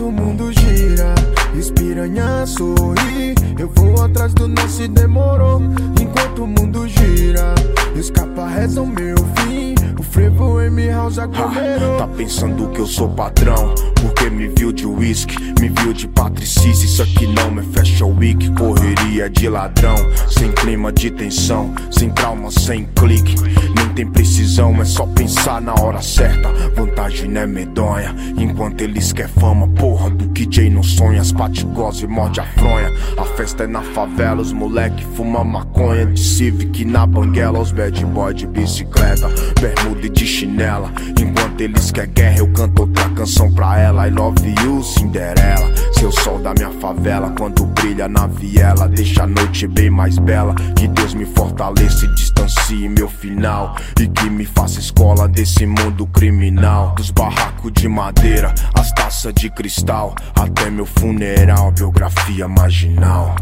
enquanto o mundo gira. Espiranha sorri, eu vou atrás do nosso demorou. Enquanto o mundo gira, escapa, reza o meu fim. O frevo M House aglomerou. Tá pensando que eu sou patrão? Porque me viu de whisky, me viu de patricice. Isso aqui não fecha o wiki. Correria de ladrão, sem clima de tensão, sem trauma, sem clique. Nem tem precisão, é só pensar na hora certa. Vantagem não é medonha. Enquanto eles quer fama, porra, do que Jay não sonha. As patigose morde a fronha. A festa é na favela, os moleque fuma maconha. De Civic na banguela, os bad boy de bicicleta. Bermuda e de chinela. Enquanto eles quer guerra, eu canto outra canção pra ela. I love you, Cinderela. Seu sol da minha favela, quando brilha na viela, deixa a noite bem mais bela. Que Deus me fortaleça e distancie meu final. E que me faça escola desse mundo criminal. Dos barracos de madeira, as taças de cristal. Até meu funeral, biografia marginal.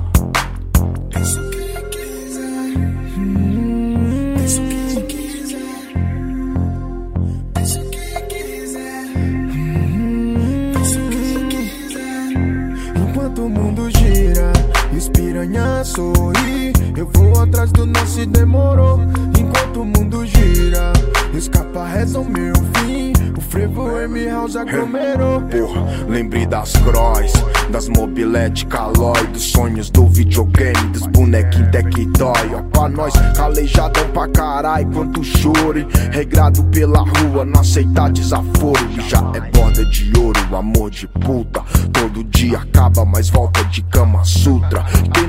E os piranha sorri. Eu vou atrás do nosso e demorou. Enquanto o mundo gira, escapa reza o meu fim. O frevo M House aglomerou. Porra, lembrei das cross, das mobilete calói, dos sonhos do videogame, dos bonequinhos tech toy. Ó, pra nós, calejadão pra carai, quanto choro, hein? Regrado pela rua, não aceitar desaforo. E já é borda de ouro, amor de puta. Todo dia acaba, mas volta de cama sutra.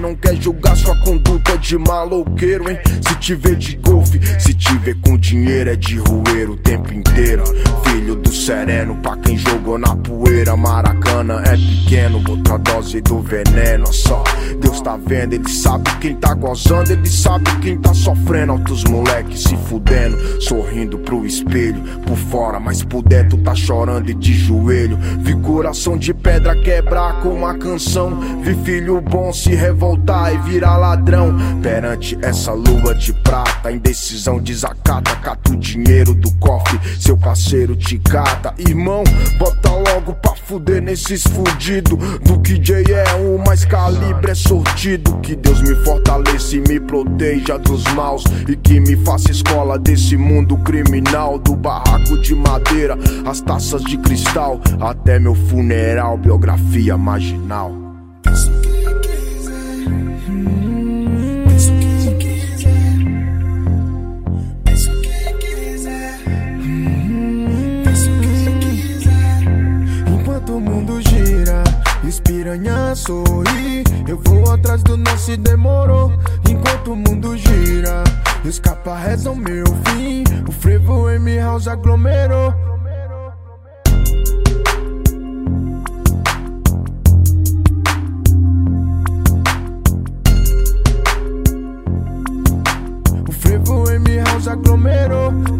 Não quer julgar sua conduta de maloqueiro, hein? Se te ver de golfe, se te ver com dinheiro, é de roer o tempo inteiro. Filho do sereno, pra quem jogou na poeira. Maracana é pequeno, outra dose do veneno. Só Deus tá vendo, ele sabe quem tá gozando, ele sabe quem tá sofrendo. Altos moleques se fudendo, sorrindo pro espelho. Por fora, mas por dentro tá chorando e de joelho. Vi coração de pedra quebrar com uma canção. Vi filho bom se revoltar e virar ladrão. Perante essa lua de prata, indecisão desacata. Cata o dinheiro do cofre, seu parceiro te cata. Irmão, bota logo fuder nesses fudido. Do que J é um, mais calibre é sortido. Que Deus me fortaleça e me proteja dos maus. E que me faça escola desse mundo criminal. Do barraco de madeira, as taças de cristal. Até meu funeral, biografia marginal. Piranha sorri. Eu vou atrás do nosso e demorou. Enquanto o mundo gira, e os capa reza o meu fim. O frevo M House aglomerou. O frevo M House aglomerou.